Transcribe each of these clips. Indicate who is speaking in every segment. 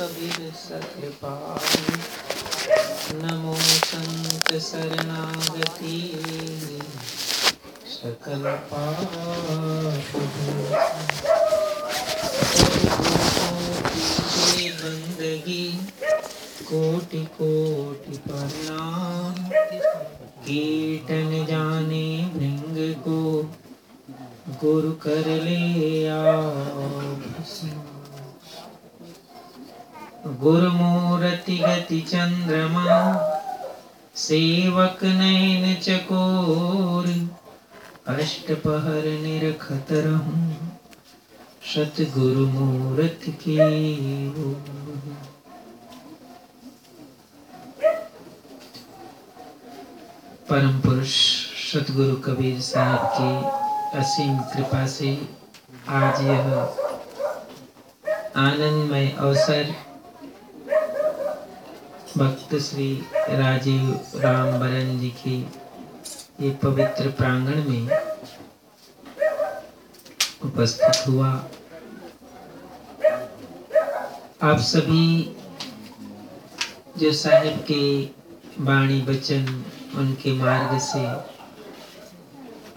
Speaker 1: कबीर सकृपाल नमो संत शरणागति सकल पाप बंदगी कोटि कोटि प्रणाम कीर्तन जाने भृंग को गुरु कर ले गुरुमूर्ति गति चंद्रमा सेवक नयन चकोर अष्टपहर निरखत रहूँ सतगुरु मूर्त की परम पुरुष सतगुरु कबीर साहब की असीम कृपा से आज यह आनंदमय अवसर भक्त श्री राजीव राम बरन जी की ये पवित्र प्रांगण में उपस्थित हुआ। आप सभी जो साहिब के वाणी वचन उनके मार्ग से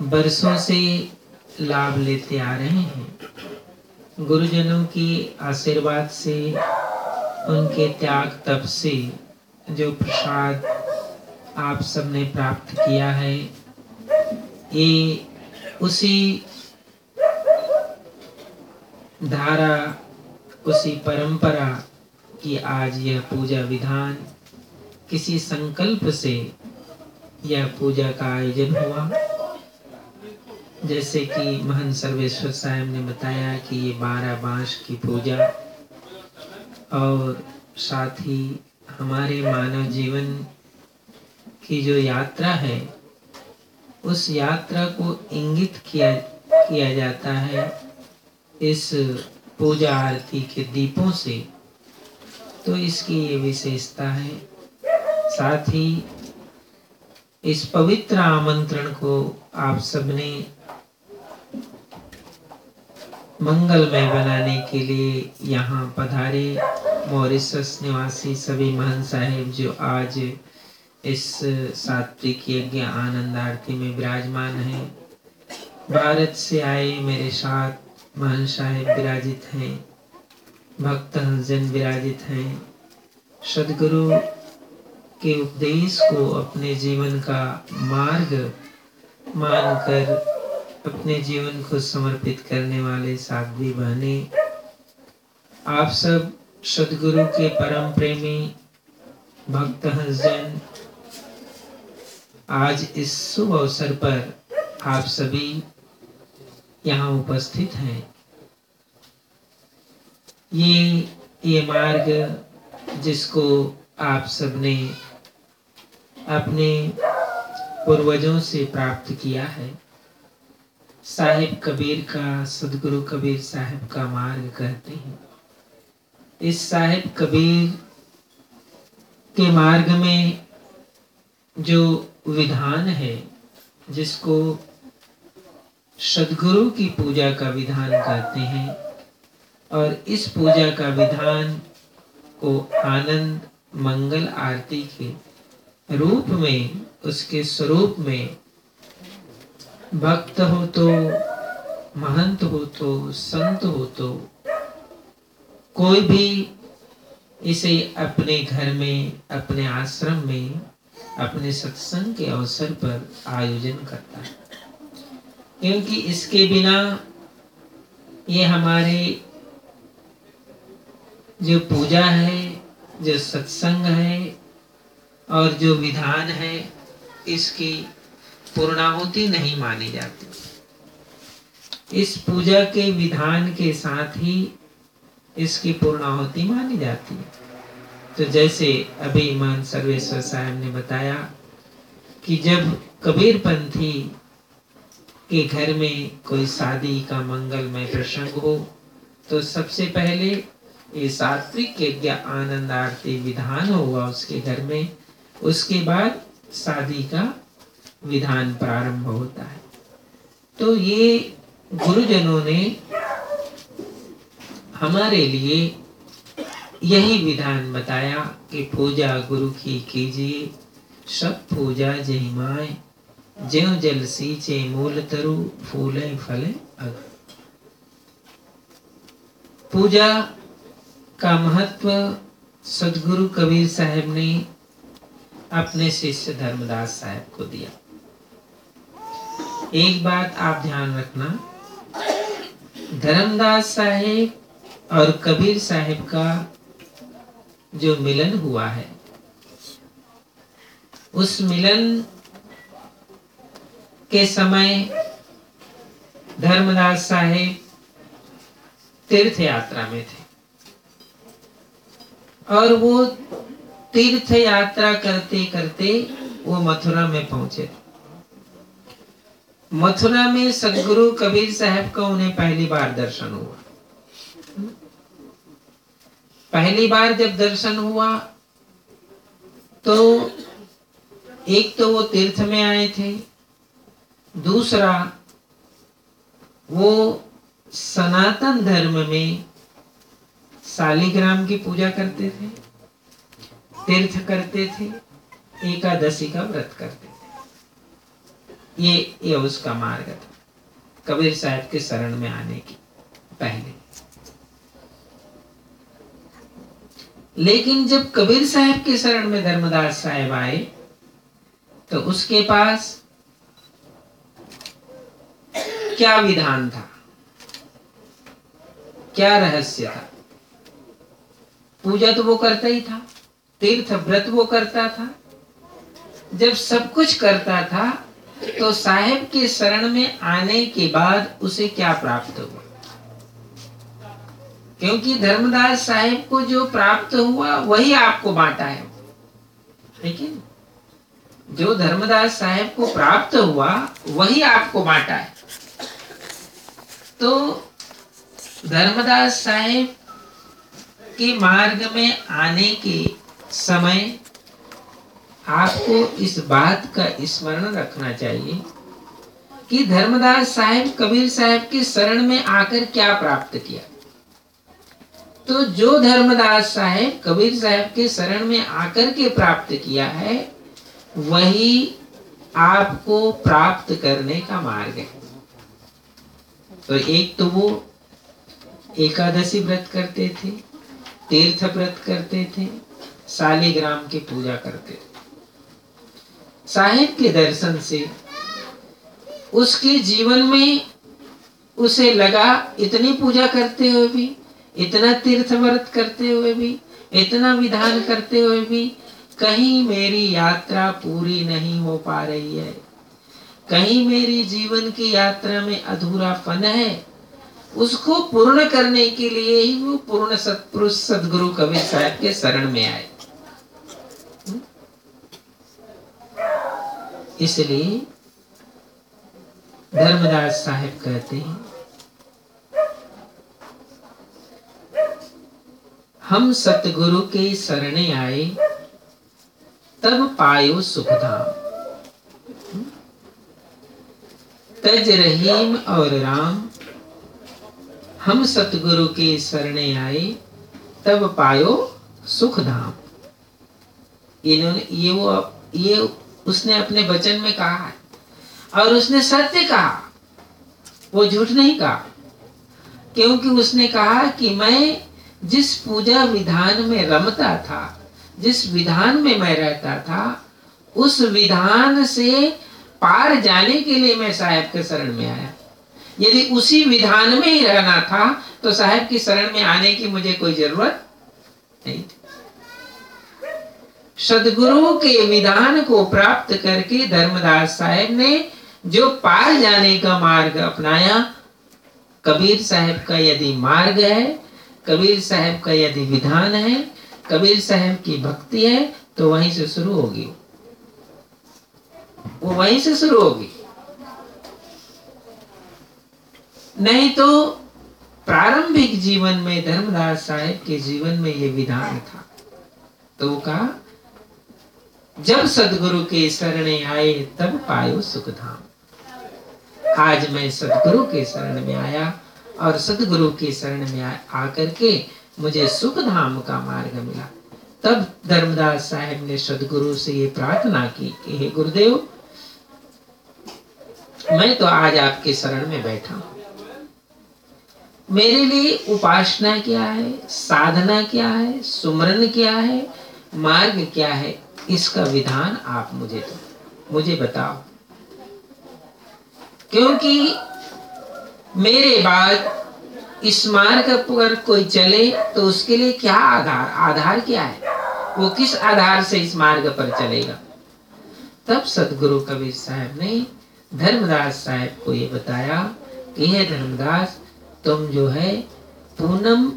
Speaker 1: बरसों से लाभ लेते आ रहे हैं, गुरुजनों के आशीर्वाद से, उनके त्याग तप से जो प्रसाद आप सबने प्राप्त किया है, ये उसी धारा, उसी परंपरा की आज यह पूजा विधान किसी संकल्प से यह पूजा का आयोजन हुआ। जैसे कि महन सर्वेश्वर साहब ने बताया कि ये बारह बाँस की पूजा और साथ ही हमारे मानव जीवन की जो यात्रा है, उस यात्रा को इंगित किया किया जाता है इस पूजा आरती के दीपों से। तो इसकी ये विशेषता है। साथ ही इस पवित्र आमंत्रण को आप सबने मंगलमय बनाने के लिए यहाँ पधारे। मॉरिशस निवासी सभी महन साहेब जो आज इस सात्विक यज्ञ आनंद आरती में विराजमान है, भारत से आए मेरे साथ महन साहेब विराजित हैं, भक्त हंसजन विराजित हैं। सदगुरु के उपदेश को अपने जीवन का मार्ग मानकर, अपने जीवन को समर्पित करने वाले साध्वी बहने, आप सब सदगुरु के परम प्रेमी भक्त हंसजन आज इस शुभ अवसर पर आप सभी यहाँ उपस्थित हैं। ये ये मार्ग जिसको आप सबने अपने पूर्वजों से प्राप्त किया है, साहिब कबीर का, सदगुरु कबीर साहिब का मार्ग कहते हैं। इस साहिब कबीर के मार्ग में जो विधान है, जिसको सदगुरु की पूजा का विधान कहते हैं, और इस पूजा का विधान को आनंद, मंगल आरती के रूप में, उसके स्वरूप में, भक्त हो तो महंत हो तो संत हो तो कोई भी इसे अपने घर में, अपने आश्रम में, अपने सत्संग के अवसर पर आयोजन करता है। क्योंकि इसके बिना ये हमारे जो पूजा है, जो सत्संग है और जो विधान है, इसकी पूर्णाहुति नहीं मानी जाती। इस पूजा के विधान के साथ ही इसकी पूर्णाहुति मानी जाती है। तो जैसे अभी ईमान सर्वेश्वर साहब ने बताया कि जब कबीर पंथी के घर में कोई शादी का मंगलमय प्रसंग हो तो सबसे पहले ये सात्विक यज्ञ आनंद आरती विधान हुआ उसके घर में। उसके बाद शादी का विधान प्रारंभ होता है। तो ये गुरुजनों ने हमारे लिए यही विधान बताया कि पूजा गुरु की कीजिए, सब पूजा जय माए, ज्यो जल सींचे मूल तरु, फूले फले अग पूजा का महत्व सदगुरु कबीर साहब ने अपने शिष्य धर्मदास साहब को दिया। एक बात आप ध्यान रखना, धर्मदास साहेब और कबीर साहेब का जो मिलन हुआ है, उस मिलन के समय धर्मदास साहेब तीर्थ यात्रा में थे। और वो तीर्थ यात्रा करते करते वो मथुरा में पहुँचे। मथुरा में सदगुरु कबीर साहब का उन्हें पहली बार दर्शन हुआ। पहली बार जब दर्शन हुआ तो एक तो वो तीर्थ में आए थे, दूसरा वो सनातन धर्म में शालिग्राम की पूजा करते थे, तीर्थ करते थे, एकादशी का व्रत करते थे। ये ये उसका मार्ग था, कबीर साहब के शरण में आने की, पहले। लेकिन जब कबीर साहब के शरण में धर्मदास साहब आए तो उसके पास क्या विधान था? क्या रहस्य था? पूजा तो वो करता ही था, तीर्थ व्रत वो करता था। जब सब कुछ करता था तो साहेब के शरण में आने के बाद उसे क्या प्राप्त हुआ? क्योंकि धर्मदास साहेब को जो प्राप्त हुआ, वही आपको बांटा है। ठीक है? जो धर्मदास साहेब को प्राप्त हुआ, वही आपको बांटा है। तो धर्मदास साहेब के मार्ग में आने के समय आपको इस बात का स्मरण रखना चाहिए कि धर्मदास साहेब कबीर साहेब के शरण में आकर क्या प्राप्त किया। तो जो धर्मदास साहेब कबीर साहेब के शरण में आकर के प्राप्त किया है, वही आपको प्राप्त करने का मार्ग है। तो एक तो वो एकादशी व्रत करते थे, तीर्थ व्रत करते थे, शालिग्राम की पूजा करते थे। साहेब के दर्शन से उसके जीवन में उसे लगा इतनी पूजा करते हुए भी इतना तीर्थ व्रत करते हुए भी, इतना विधान करते हुए भी, कहीं मेरी यात्रा पूरी नहीं हो पा रही है। कहीं मेरी जीवन की यात्रा में अधूरा फन है। उसको पूर्ण करने के लिए ही वो पूर्ण सतपुरुष सदगुरु कबीर साहब के शरण में आए। इसलिए धर्मदास साहब कहते हैं हम सतगुरु के शरणे आए, तब पायो सुखधाम तज रहीम और राम, हम सतगुरु के शरणे आए, तब पायो सुख धाम। इन्होंने, ये वो, ये उसने अपने वचन में कहा है, और उसने सत्य कहा, वो झूठ नहीं कहा, क्योंकि उसने कहा कि मैं जिस पूजा विधान में रमता था, जिस विधान में मैं रहता था, उस विधान से पार जाने के लिए मैं साहेब के शरण में आया। यदि उसी विधान में ही रहना था तो साहेब की शरण में आने की मुझे कोई ज़रूरत नहीं सदगुरु के विधान को प्राप्त करके धर्मदास साहेब ने जो पार जाने का मार्ग अपनाया, कबीर साहब का यदि मार्ग है कबीर साहब का यदि विधान है, कबीर साहब की भक्ति है तो वहीं से शुरू होगी। वो वहीं से शुरू होगी। नहीं तो प्रारंभिक जीवन में धर्मदास साहेब के जीवन में ये विधान था। तो वो कहा, जब सदगुरु के शरण आए, तब पायो सुख धाम आज मैं सदगुरु के शरण में आया और सदगुरु के शरण में आकर के मुझे सुख धाम का मार्ग मिला। तब धर्मदास साहब ने सदगुरु से ये प्रार्थना की कि, हे गुरुदेव, मैं तो आज आपके शरण में बैठा हूँ। मेरे लिए उपासना क्या है, साधना क्या है सुमरन क्या है, मार्ग क्या है, इसका विधान आप मुझे दो। मुझे बताओ, क्योंकि मेरे बाद इस मार्ग पर कोई चले तो उसके लिए क्या आधार आधार क्या है? वो किस आधार से इस मार्ग पर चलेगा? तब सदगुरु कबीर साहब ने धर्मदास साहब को ये बताया कि, हे धर्मदास, तुम जो है पूनम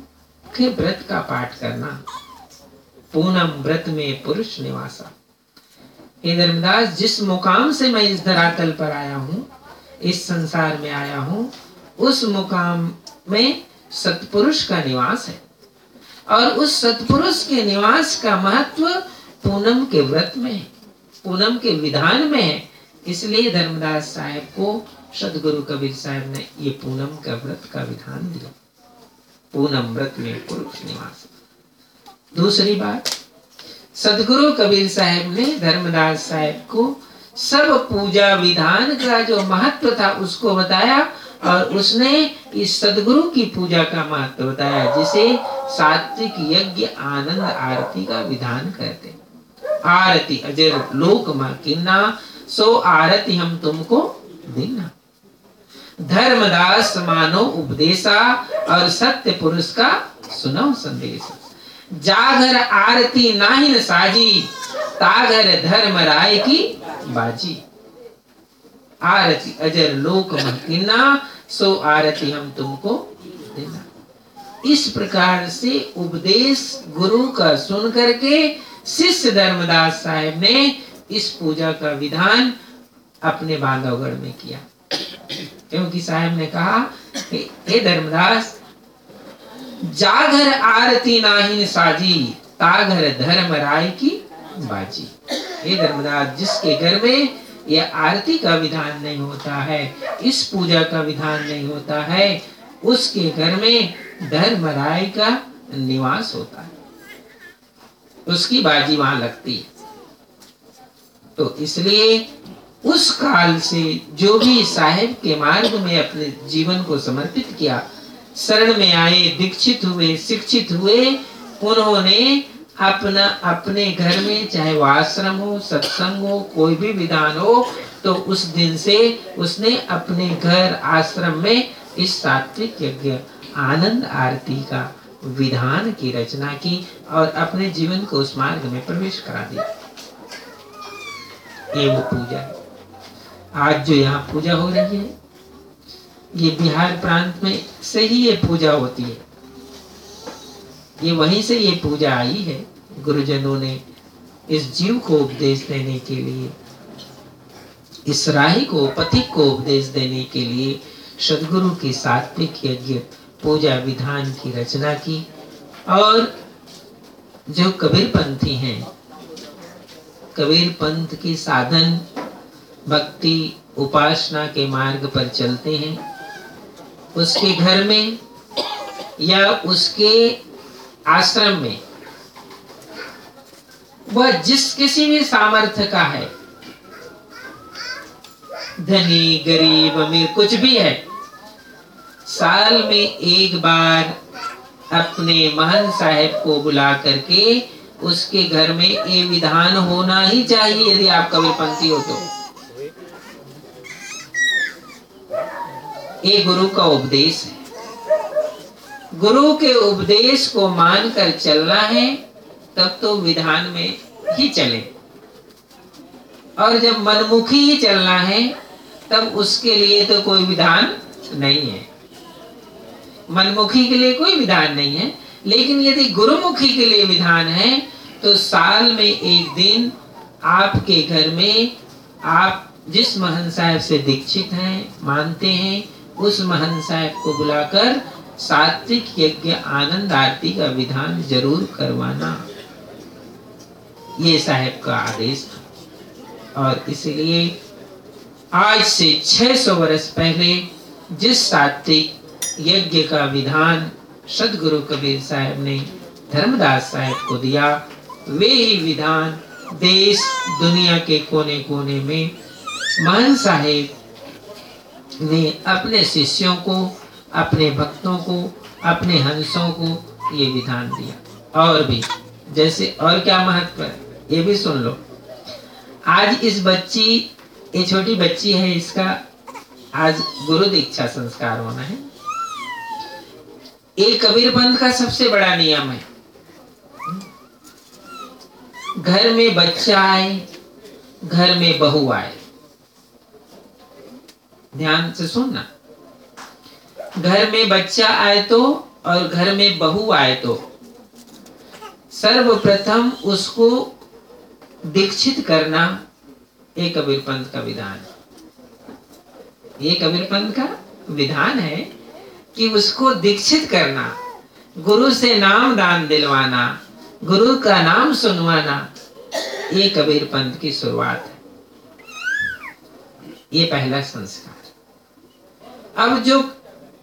Speaker 1: के व्रत का पाठ करना। पूनम व्रत में पुरुष निवासा हे धर्मदास, जिस मुकाम से मैं इस धरातल पर आया हूँ, इस संसार में आया हूँ उस मुकाम में सतपुरुष का निवास है। और उस सतपुरुष के निवास का महत्व पूनम के व्रत में है, पूनम के विधान में है। इसलिए धर्मदास साहब को सदगुरु कबीर साहब ने ये पूनम का व्रत का विधान दिया। पूनम व्रत में पुरुष निवास। दूसरी बात, सदगुरु कबीर साहब ने धर्मदास साहब को सब पूजा विधान का जो महत्व था उसको बताया और उसने इस सदगुरु की पूजा का महत्व बताया, जिसे सात्विक यज्ञ आनंद आरती का विधान कहते आरती अजर लोक किन्ना, सो आरती हम तुमको देना। धर्मदास मानो उपदेशा और सत्य पुरुष का सुनो संदेश। जागर आरती नाहिन साजी, तागर धर्म राय की बाजी। आरती, अजर लोक महकिना सो आरती हम तुमको देना। इस प्रकार से उपदेश गुरु का सुन करके शिष्य धर्मदास साहेब ने इस पूजा का विधान अपने बांधवगढ़ में किया। क्योंकि साहेब ने कहा हे धर्मदास जागर आरती नाहिन साजी तागर धर्म राय की बाजी। हे धर्मदास, जिसके घर में यह आरती का विधान नहीं होता है, इस पूजा का विधान नहीं होता है, उसके घर में धर्म राय का निवास होता है। उसकी बाजी वहाँ लगती तो इसलिए उस काल से जो भी साहेब के मार्ग में अपने जीवन को समर्पित किया, शरण में आए, दीक्षित हुए, शिक्षित हुए, उन्होंने अपना, अपने घर में, चाहे वो आश्रम हो, सत्संग हो, कोई भी विधान हो तो उस दिन से उसने अपने घर आश्रम में इस सात्विक यज्ञ, आनंद आरती का विधान की रचना की और अपने जीवन को उस मार्ग में प्रवेश करा दिया। ये वो पूजा है। आज जो यहाँ पूजा हो रही है, ये बिहार प्रांत में से ही ये पूजा होती है। ये वहीं से ये पूजा आई है। गुरुजनों ने इस जीव को उपदेश देने के लिए, इस राही को, पथिक को उपदेश देने के लिए सदगुरु के सात्विक यज्ञ, पूजा विधान की रचना की और जो कबीर पंथी हैं कबीर पंथ के साधन, भक्ति, उपासना के मार्ग पर चलते हैं। उसके घर में या उसके आश्रम में। वह जिस किसी भी सामर्थ्य का है, धनी, गरीब, अमीर, कुछ भी है, साल में एक बार अपने महन साहेब को बुला करके उसके घर में ये विधान होना ही चाहिए यदि आप कविपंथी हो तो। ये गुरु का उपदेश है। गुरु के उपदेश को मानकर चलना है, तब तो विधान में ही चले। और जब मनमुखी ही चलना है, तब उसके लिए तो कोई विधान नहीं है। मनमुखी के लिए कोई विधान नहीं है, लेकिन यदि गुरुमुखी के लिए विधान है तो साल में एक दिन आपके घर में आप जिस महन साहब से दीक्षित हैं, मानते हैं, उस महन साहब को बुलाकर सात्विक यज्ञ आनंद आरती का विधान ज़रूर करवाना। ये साहेब का आदेश और इसलिए आज से 600 वर्ष पहले जिस सात्विक यज्ञ का विधान सदगुरु कबीर साहब ने धर्मदास साहब को दिया, वे ही विधान देश, दुनिया के कोने कोने में मान साहेब ने अपने शिष्यों को अपने भक्तों को, अपने हंसों को ये विधान दिया। और भी, जैसे और क्या महत्व है, ये भी सुन लो। आज इस बच्ची, ये छोटी बच्ची है, इसका आज गुरु दीक्षा संस्कार होना है। ये कबीर पंथ का सबसे बड़ा नियम है। घर में बच्चा आए, घर में बहू आए। ध्यान से सुनना। घर में बच्चा आए तो और घर में बहू आए तो। सर्वप्रथम उसको दीक्षित करना ये कबीर पंथ का विधान ये कबीर पंथ का विधान है कि उसको दीक्षित करना, गुरु से नाम दान दिलवाना, गुरु का नाम सुनवाना ये कबीर पंथ की शुरुआत है। ये पहला संस्कार। अब जो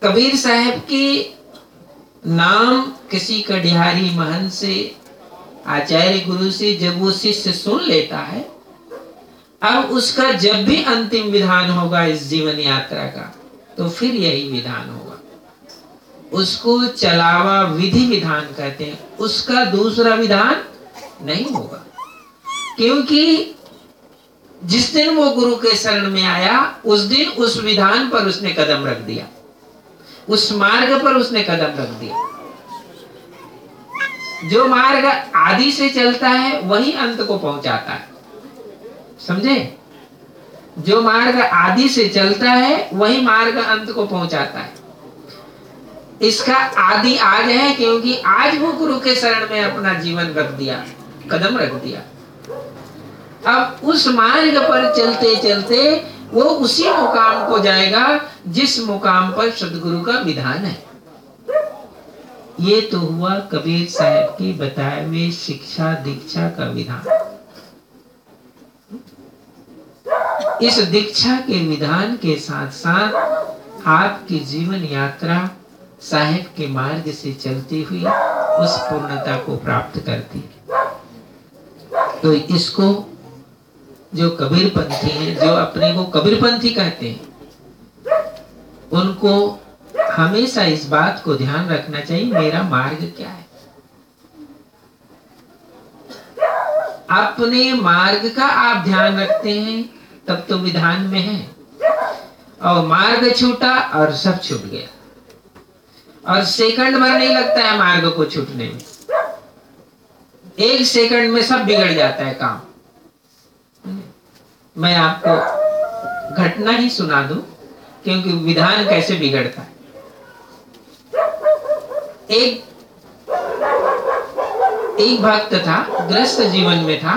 Speaker 1: कबीर साहब के नाम किसी कडिहारी महन से, आचार्य गुरु से जब वो शिष्य सुन लेता है, अब उसका जब भी अंतिम विधान होगा इस जीवन यात्रा का तो फिर यही विधान होगा। उसको चलावा विधि विधान कहते हैं। उसका दूसरा विधान नहीं होगा। क्योंकि जिस दिन वो गुरु के शरण में आया, उस दिन उस विधान पर उसने कदम रख दिया। उस मार्ग पर उसने कदम रख दिया। जो मार्ग आदि से चलता है, वही अंत को पहुंचाता है। समझे? जो मार्ग आदि से चलता है, वही मार्ग अंत को पहुंचाता है। इसका आदि आज है, क्योंकि आज वो गुरु के शरण में अपना जीवन रख दिया, कदम रख दिया। अब उस मार्ग पर चलते चलते वो उसी मुकाम को जाएगा जिस मुकाम पर सदगुरु का विधान है। ये तो हुआ कबीर साहब की बताए हुए शिक्षा दीक्षा का विधान। इस दीक्षा के विधान के साथ साथ आपकी जीवन यात्रा साहेब के मार्ग से चलती हुई उस पूर्णता को प्राप्त करती तो इसको जो कबीर पंथी हैं, जो अपने को कबीर पंथी कहते हैं, उनको हमेशा इस बात को ध्यान रखना चाहिए, मेरा मार्ग क्या है? अपने मार्ग का आप ध्यान रखते हैं, तब तो विधान में है। और मार्ग छूटा और सब छूट गया। और सेकंड भर नहीं लगता है मार्ग को छूटने में। एक सेकंड में सब बिगड़ जाता है काम। मैं आपको घटना ही सुना दूँ, क्योंकि विधान कैसे बिगड़ता है। एक एक भक्त था, ग्रस्त जीवन में था,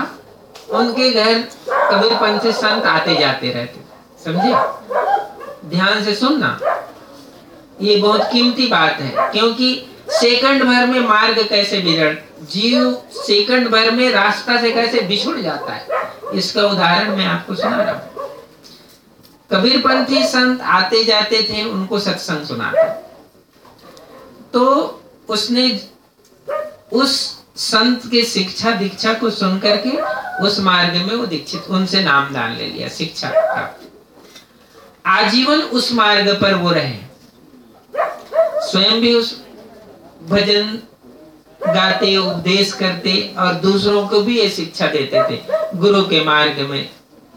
Speaker 1: उनके घर कबीर पंथ से संत आते जाते रहते। समझे? ध्यान से सुनना। ये बहुत कीमती बात है, क्योंकि सेकंड भर में मार्ग कैसे बिगड़ जीव सेकंड भर में रास्ता से कैसे बिछुड़ जाता है? इसका उदाहरण मैं आपको सुना रहा हूँ। कबीर पंथी संत आते जाते थे, उनको सत्संग सुनाते। तो उसने उस संत के शिक्षा दीक्षा को सुन करके उस मार्ग में वो दीक्षित, उनसे नाम दान ले लिया, शिक्षा का आजीवन उस मार्ग पर वो रहे। स्वयं भी उस भजन गाते, उपदेश करते और दूसरों को भी ये शिक्षा देते थे। गुरु के मार्ग में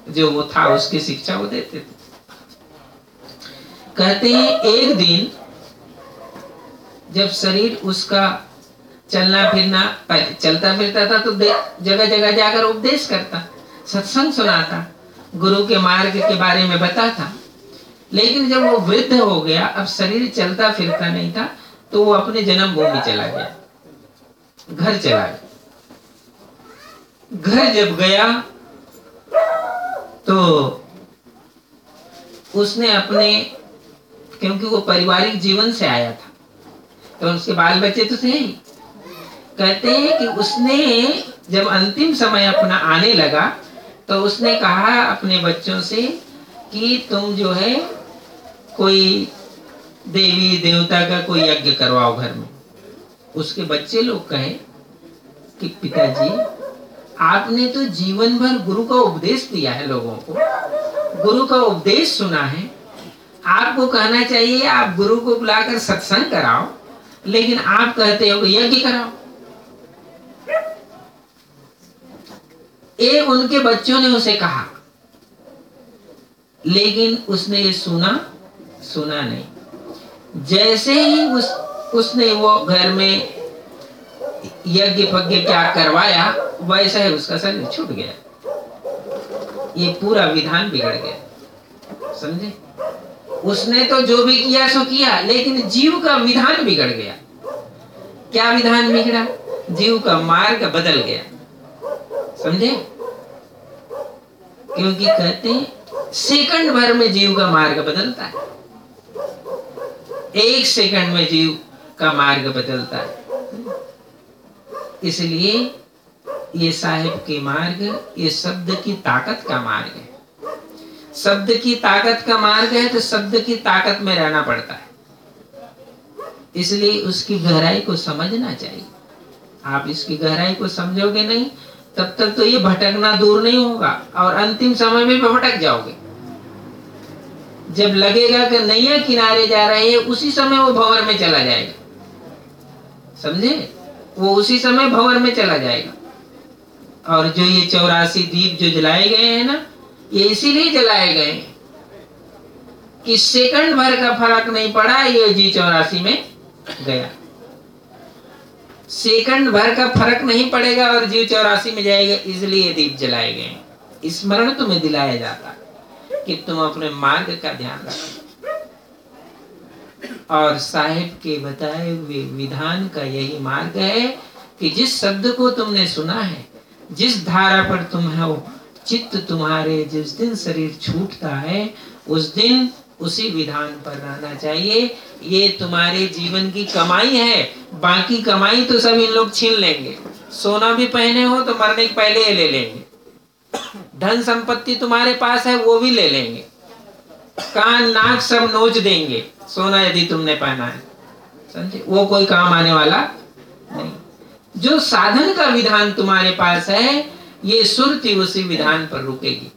Speaker 1: जो वो था, उसकी शिक्षा वो देते थे। कहते हैं, एक दिन जब शरीर उसका चलना फिरना, चलता फिरता था तो जगह जगह जाकर उपदेश करता, सत्संग सुनाता, गुरु के मार्ग के बारे में बताता। लेकिन जब वो वृद्ध हो गया, अब शरीर चलता फिरता नहीं था तो वो अपने जन्मभूमि चला गया। घर चला गया। घर जब गया तो उसने अपने, क्योंकि वो पारिवारिक जीवन से आया था तो उसके बाल बच्चे तो थे कहते हैं कि उसने जब अंतिम समय अपना आने लगा तो उसने कहा अपने बच्चों से कि तुम जो है, कोई देवी देवता का कोई यज्ञ करवाओ घर में। उसके बच्चे लोग कहे कि पिताजी, आपने तो जीवन भर गुरु का उपदेश दिया है लोगों को। गुरु का उपदेश सुना है। आपको कहना चाहिए, आप गुरु को बुलाकर सत्संग कराओ, लेकिन आप कहते हो यज्ञ कराओ। एक उनके बच्चों ने उसे कहा, लेकिन उसने ये सुना सुना नहीं। जैसे ही उस उसने वो घर में यज्ञ पज्ञ क्या करवाया, वैसा ही उसका शरीर छूट गया। ये पूरा विधान बिगड़ गया। समझे? उसने तो जो भी किया, सो किया, लेकिन जीव का विधान बिगड़ गया। क्या विधान बिगड़ा? जीव का मार्ग बदल गया। समझे? क्योंकि कहते हैं, सेकंड भर में जीव का मार्ग बदलता है। एक सेकंड में जीव का मार्ग बदलता है। इसलिए ये साहिब के मार्ग, ये शब्द की ताकत का मार्ग है। शब्द की ताकत का मार्ग है तो शब्द की ताकत में रहना पड़ता है। इसलिए उसकी गहराई को समझना चाहिए। आप इसकी गहराई को समझोगे नहीं, तब तक तो ये भटकना दूर नहीं होगा, और अंतिम समय में भटक जाओगे। जब लगेगा कि नैया किनारे जा रहे हैं, उसी समय वो भंवर में चला जाएगा। समझे? वो उसी समय भंवर में चला जाएगा। और जो ये चौरासी दीप जो जलाए गए हैं ना, ये इसीलिए जलाए गए कि सेकंड भर का फ़र्क नहीं पड़ा, ये जी चौरासी में गया। सेकंड भर का फ़र्क नहीं पड़ेगा और जीव चौरासी में जाएगा, इसलिए दीप जलाए गए स्मरण तुम्हें दिलाया जाता कि तुम अपने मार्ग का ध्यान रखो। और साहिब के बताए हुए विधान का यही मार्ग है कि जिस शब्द को तुमने सुना है, जिस धारा पर तुम हो, चित्त तुम्हारे जिस दिन शरीर छूटता है, उस दिन उसी विधान पर रहना चाहिए। ये तुम्हारे जीवन की कमाई है, बाकी कमाई तो सब इन लोग छीन लेंगे। सोना भी पहने हो तो मरने के पहले ले लेंगे। धन संपत्ति तुम्हारे पास है, वो भी ले लेंगे। कान, नाक सब नोच देंगे। सोना यदि तुमने पहना है। समझे? वो कोई काम आने वाला नहीं। जो साधन का विधान तुम्हारे पास है, ये सुरति उसी विधान पर रुकेगी।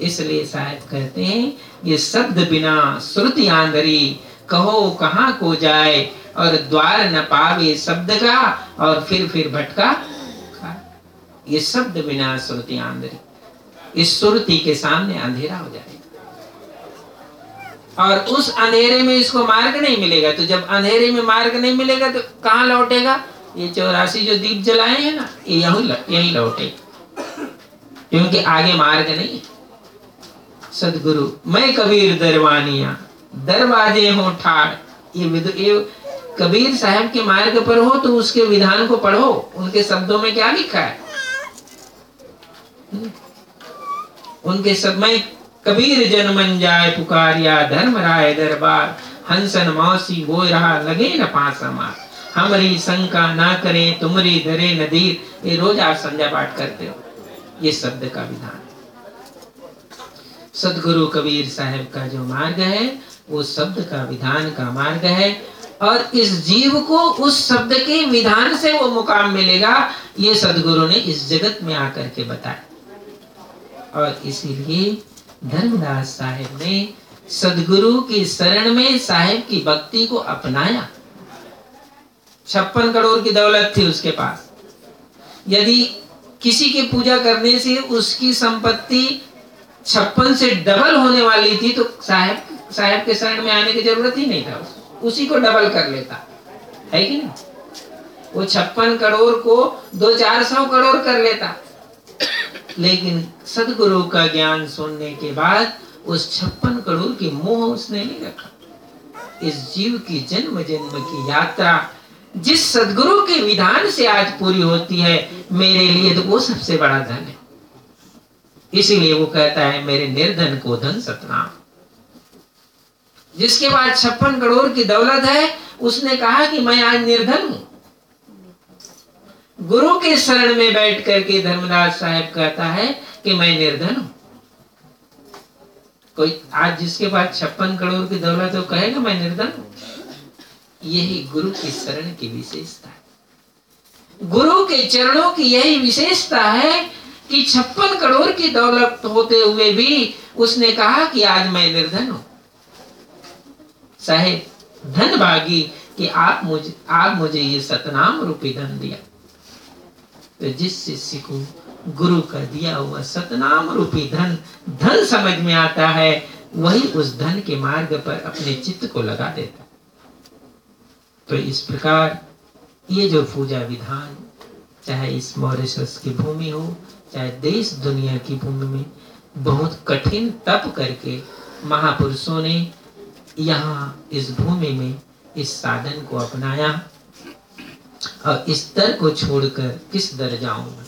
Speaker 1: इसलिए शायद कहते हैं, ये शब्द बिना श्रुति आंधरी, कहो कहाँ को जाए, और द्वार न पावे शब्द का, और फिर फिर भटका ये शब्द बिना श्रुति आंधरी। इस श्रुति के सामने अंधेरा हो जाए और उस अंधेरे में इसको मार्ग नहीं मिलेगा। तो जब अंधेरे में मार्ग नहीं मिलेगा तो कहाँ लौटेगा? ये चौरासी जो दीप जलाए हैं ना, ये यही यही लौटे। क्योंकि आगे मार्ग नहीं। सदगुरु, मैं कबीर दरवानिया, दरवाजे हो ठाड़। ये ये कबीर साहब के मार्ग पर हो तो उसके विधान को पढ़ो। उनके शब्दों में क्या लिखा है? उनके सब में कबीर जनमन जाए पुकारिया धर्म राय दरबार। हंसन मौसी वो रहा लगे न पास मार। हमारी शंका ना करें, तुमरी धरे नदीर ये रोज आप संध्या पाठ करते हो। ये शब्द का विधान। सदगुरु कबीर साहब का जो मार्ग है, वो शब्द का विधान का मार्ग है। और इस जीव को उस शब्द के विधान से वो मुकाम मिलेगा, ये सदगुरु ने इस जगत में आकर के बताया। और इसीलिए धर्मदास साहेब ने सदगुरु की शरण में साहेब की भक्ति को अपनाया। छप्पन करोड़ की दौलत थी उसके पास। यदि किसी की पूजा करने से उसकी संपत्ति छप्पन से डबल होने वाली थी तो साहब, साहेब के शरण में आने की ज़रूरत ही नहीं था। उसी को डबल कर लेता। है कि नहीं? वो छप्पन करोड़ को दो चार सौ करोड़ कर लेता। लेकिन सदगुरु का ज्ञान सुनने के बाद उस छप्पन करोड़ की मोह उसने नहीं रखा। इस जीव की जन्म जन्म की यात्रा, जिस सदगुरु के विधान से आज पूरी होती है, मेरे लिए तो वो सबसे बड़ा धन है। इसीलिए वो कहता है, मेरे निर्धन को धन सतनाम। जिसके बाद छप्पन करोड़ की दौलत है, उसने कहा कि मैं आज निर्धन हूँ। गुरु के शरण में बैठ करके धर्मदास साहब कहता है कि मैं निर्धन हूँ। कोई आज जिसके पास छप्पन करोड़ की दौलत है कहेगा मैं निर्धन हूँ? यही गुरु की शरण की विशेषता है। गुरु के चरणों की यही विशेषता है कि छप्पन करोड़ की दौलत होते हुए भी उसने कहा कि आज मैं निर्धन हूँ। साहेब, धन भागी कि आप मुझे आप मुझे ये सतनाम रूपी धन दिया। तो जिस शिष्य को गुरु का दिया हुआ सतनाम रूपी धन धन समझ में आता है, वही उस धन के मार्ग पर अपने चित्त को लगा देता। तो इस प्रकार ये जो पूजा विधान, चाहे इस मॉरिशस की भूमि हो, चाहे देश दुनिया की भूमि में, बहुत कठिन तप करके महापुरुषों ने यहाँ इस भूमि में इस साधन को अपनाया। और इस दर को छोड़कर किस दर जाऊँगा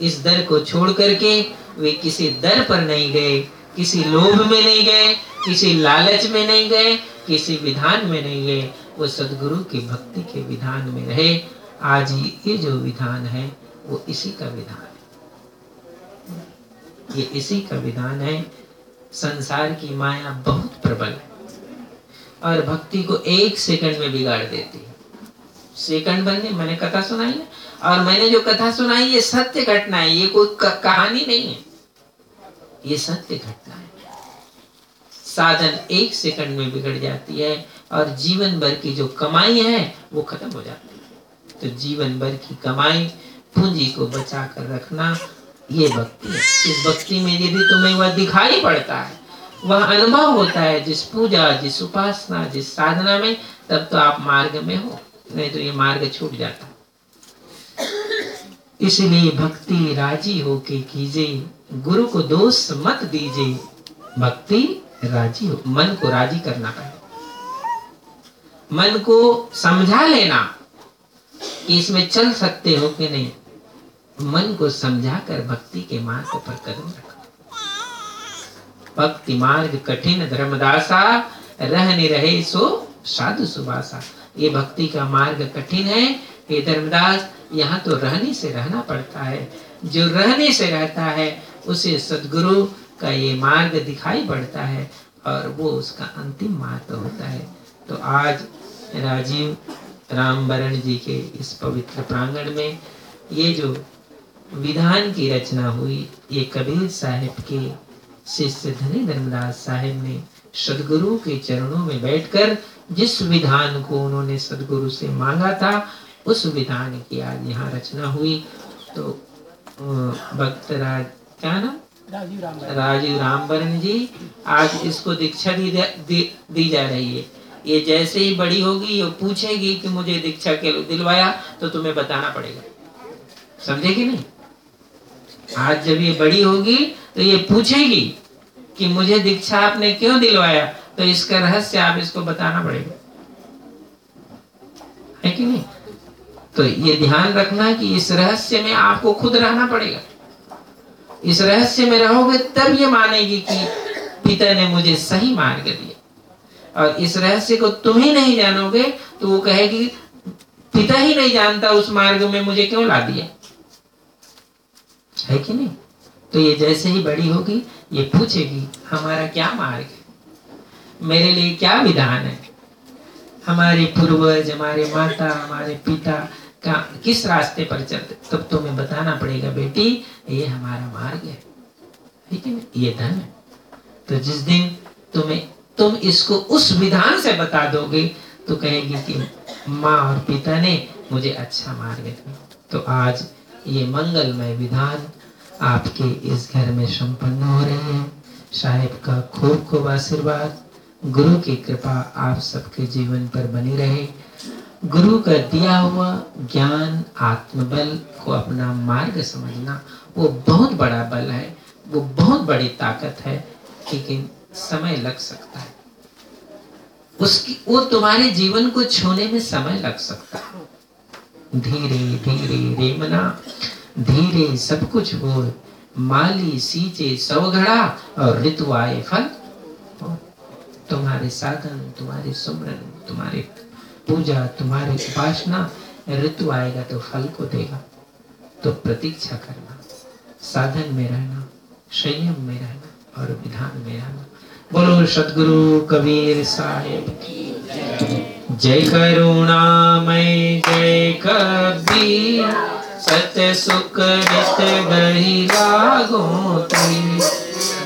Speaker 1: इस दर को छोड़ करके वे किसी दर पर नहीं गए, किसी लोभ में नहीं गए, किसी लालच में नहीं गए, किसी विधान में नहीं गए। वो सदगुरु की भक्ति के विधान में रहे। आज ये जो विधान है, वो इसी का विधान है। ये इसी का विधान है। संसार की माया बहुत प्रबल है और भक्ति को एक सेकंड में बिगाड़ देती है। सेकंड बनने मैंने कथा सुनाई है और मैंने जो कथा सुनाई, ये सत्य घटना है, ये कोई कहानी नहीं है। ये सत्य घटना है। साधन एक सेकंड में बिगड़ जाती है, और जीवन भर की जो कमाई है, वो खत्म हो जाती है। तो जीवन भर की कमाई, पूंजी को बचा कर रखना, ये भक्ति है। इस भक्ति में यदि तुम्हें वह दिखाई पड़ता है, वह अनुभव होता है, जिस पूजा, जिस उपासना, जिस साधना में, तब तो आप मार्ग में हो। नहीं तो ये मार्ग छूट जाता। इसलिए भक्ति राज़ी होके कीजिए, गुरु को दोष मत दीजिए, भक्ति राज़ी हो, मन को राज़ी करना पड़े। मन को समझा लेना कि इसमें चल सकते हो कि नहीं, मन को समझा कर भक्ति के मार्ग पर कदम रखो। भक्ति मार्ग कठिन, धर्मदासा रहने रहे सो साधु सुबासा ये भक्ति का मार्ग कठिन है। ये धर्मदास यहाँ तो रहने से रहना पड़ता है। जो रहने से रहता है, उसे सदगुरु का ये मार्ग दिखाई पड़ता है और वो उसका अंतिम मार्ग होता है। तो आज राजीव राम बरण जी के इस पवित्र प्रांगण में ये जो विधान की रचना हुई, ये कबीर साहिब के शिष्य धनी धर्मदास साहिब ने सदगुरु के चरणों में बैठकर जिस विधान को उन्होंने सदगुरु से मांगा था उस विधान की आज यहाँ रचना हुई। तो भक्त राज क्या नाम? राजीव रामबरन जी आज इसको दीक्षा दी, दी, दी जा रही है। ये जैसे ही बड़ी होगी ये पूछेगी कि मुझे दीक्षा के दिलवाया तो तुम्हें बताना पड़ेगा। समझे कि नहीं? आज जब ये बड़ी होगी तो ये पूछेगी कि मुझे दीक्षा आपने क्यों दिलवाया? तो इसका रहस्य आप इसको बताना पड़ेगा। है कि नहीं? तो ये ध्यान रखना कि इस रहस्य में आपको खुद रहना पड़ेगा। इस रहस्य में रहोगे, तब ये मानेगी कि पिता ने मुझे सही मार्ग दिया। और इस रहस्य को तुम ही नहीं जानोगे तो वो कहेगी, पिता ही नहीं जानता उस मार्ग में मुझे क्यों ला दिया? है कि नहीं? तो ये जैसे ही बड़ी होगी, ये पूछेगी, हमारा क्या मार्ग है? मेरे लिए क्या विधान है? हमारे पूर्वज, हमारे माता, हमारे पिता का किस रास्ते पर चलते? तब तुम्हें बताना पड़ेगा, बेटी, ये हमारा मार्ग है। ठीक है, ये धन है। तो जिस दिन तुम्हें, तुम इसको उस विधान से बता दोगे तो कहेगी कि माँ और पिता ने मुझे अच्छा मार्ग दिया। तो आज ये मंगलमय विधान आपके इस घर में संपन्न हो रहे हैं। साहेब का खूब खूब आशीर्वाद। गुरु की कृपा आप सबके जीवन पर बनी रहे। गुरु का दिया हुआ ज्ञान, आत्मबल को अपना मार्ग समझना, वो बहुत बड़ा बल है, वो बहुत बड़ी ताकत है, लेकिन समय लग सकता है। उसकी, वो तुम्हारे जीवन को छूने में समय लग सकता है। धीरे धीरे रेमना धीरे सब कुछ हो माली, सींचे सवघड़ा, और ऋतु आए फल। तुम्हारे साधन, तुम्हारे सुमरन तुम्हारी पूजा, तुम्हारी उपासना, ऋतु आएगा तो फल को देगा। तो प्रतीक्षा करना, साधन में रहना, संयम में रहना और विधान में रहना। बोलो, सदगुरु कबीर साहेब जय। करुणामय जय कबीर। सत्य सुख रित गही लागो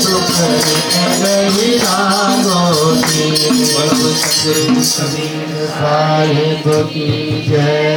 Speaker 1: सदगुरु कबीर
Speaker 2: साहिब की जय